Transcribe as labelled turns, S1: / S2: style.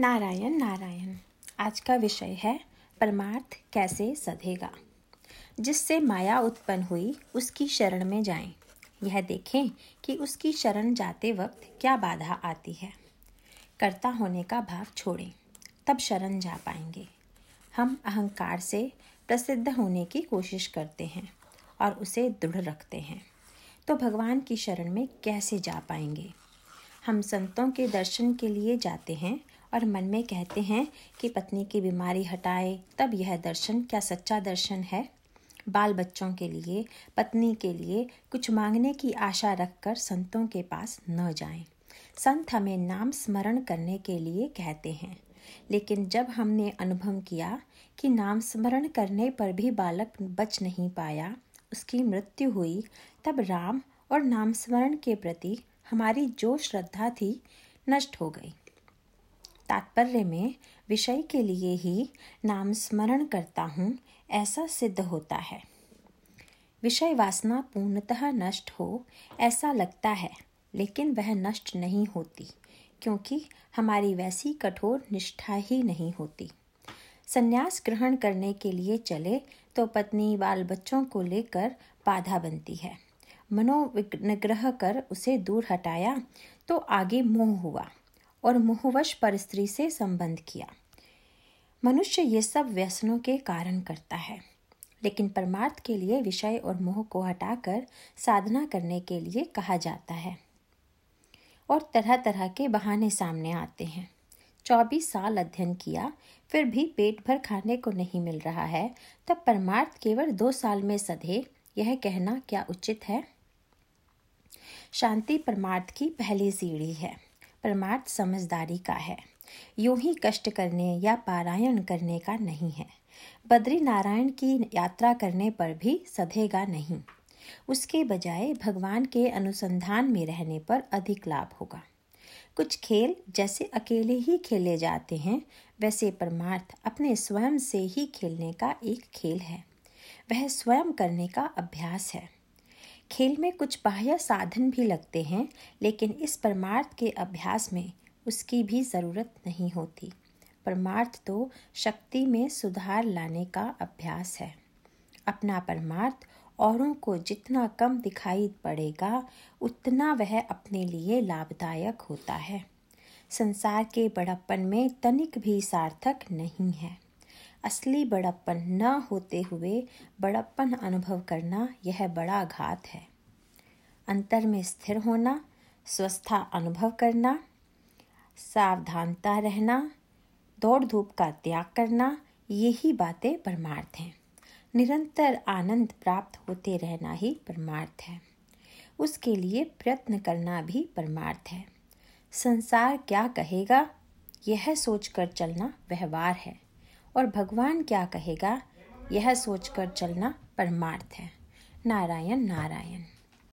S1: नारायण नारायण। आज का विषय है, परमार्थ कैसे सधेगा? जिससे माया उत्पन्न हुई, उसकी शरण में जाएँ। यह देखें कि उसकी शरण जाते वक्त क्या बाधा आती है। कर्ता होने का भाव छोड़ें, तब शरण जा पाएँगे। हम अहंकार से प्रसिद्ध होने की कोशिश करते हैं और उसे दृढ़ रखते हैं। तो भगवान की शरण में कैसे जा पाएँगे? हम संतों के दर्शन के लिए जाते हैं और मन में कहते हैं कि पत्नी की बीमारी हटाए, तब यह दर्शन, क्या सच्चा दर्शन है? बाल बच्चों के लिए, पत्नी के लिए कुछ मांगने की आशा रखकर संतों के पास न जाएँ। संत हमें नाम स्मरण करने के लिए कहते हैं। लेकिन जब हमने अनुभव किया कि नाम स्मरण करने पर भी बालक बच नहीं पाया, उसकी मृत्यु हुई, तब राम और नाम स्मरण के प्रति हमारी जो श्रद्धा थी, नष्ट हो गई। तात्पर्य में विषय के लिए ही नाम स्मरण करता हूँ, ऐसा सिद्ध होता है। विषय वासना पूर्णतः नष्ट हो, ऐसा लगता है, लेकिन वह नष्ट नहीं होती, क्योंकि हमारी वैसी कठोर निष्ठा ही नहीं होती। संन्यास ग्रहण करने के लिए चले तो पत्नी बाल बच्चों को लेकर बाधा बनती है। मनोविग्रह कर उसे दूर हटाया तो आगे मोह हुआ। और मोहवश पर स्त्री से संबंध किया। मनुष्य ये सब व्यसनों के कारण करता है, लेकिन परमार्थ के लिए विषय और मोह को हटाकर साधना करने के लिए कहा जाता है। और तरह तरह के बहाने सामने आते हैं। चौबीस साल अध्ययन किया, फिर भी पेट भर खाने को नहीं मिल रहा है, तब परमार्थ केवल दो साल में सधे, यह कहना क्या उचित है? शांति परमार्थ की पहली सीढ़ी है। परमार्थ समझदारी का है। यूँ ही कष्ट करने या पारायण करने का नहीं है। बद्री नारायण की यात्रा करने पर भी सधेगा नहीं। उसके बजाय भगवान के अनुसंधान में रहने पर अधिक लाभ होगा। कुछ खेल जैसे अकेले ही खेले जाते हैं, वैसे परमार्थ अपने स्वयं से ही खेलने का एक खेल है। वह स्वयं करने का अभ्यास है। खेल में कुछ बाह्य साधन भी लगते हैं, लेकिन इस परमार्थ के अभ्यास में उसकी भी ज़रूरत नहीं होती। परमार्थ तो शक्ति में सुधार लाने का अभ्यास है। अपना परमार्थ औरों को जितना कम दिखाई पड़ेगा, उतना वह अपने लिए लाभदायक होता है। संसार के बड़प्पन में तनिक भी सार्थक नहीं है। असली बड़प्पन न होते हुए बड़प्पन अनुभव करना यह बड़ा घात है। अंतर में स्थिर होना स्वस्थता अनुभव करना, सावधानता रहना दौड़ धूप का त्याग करना, यही बातें परमार्थ हैं। निरंतर आनंद प्राप्त होते रहना ही परमार्थ है। उसके लिए प्रयत्न करना भी परमार्थ है। संसार क्या कहेगा, यह सोचकर चलना व्यवहार है। और भगवान क्या कहेगा? यह सोचकर चलना परमार्थ है। नारायण नारायण।